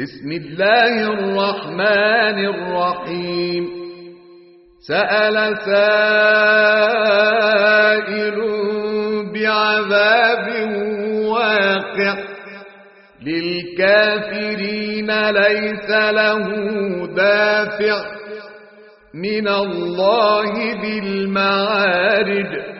بسم الله الرحمن الرحيم. سأل سائل بعذاب واقع. للكافرين ليس له دافع. من الله بالمعارج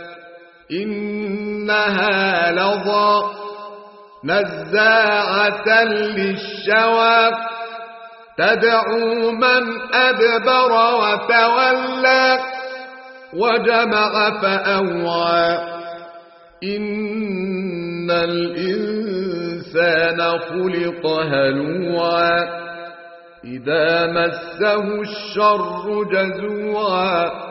إنها لظى نزاعة للشوى. تدعو من أدبر وتولى وجمع فأوعى. إن الإنسان خلق هلوعا. إذا مسه الشر جزوعا.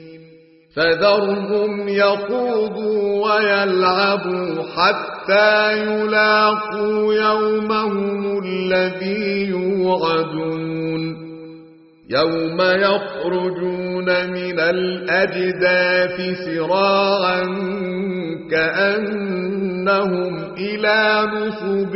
فذرهم يخوضوا ويلعبوا حتى يلاقوا يومهم الذي يوعدون. يوم يخرجون من الأجداف سراعا كأنهم إلى نصب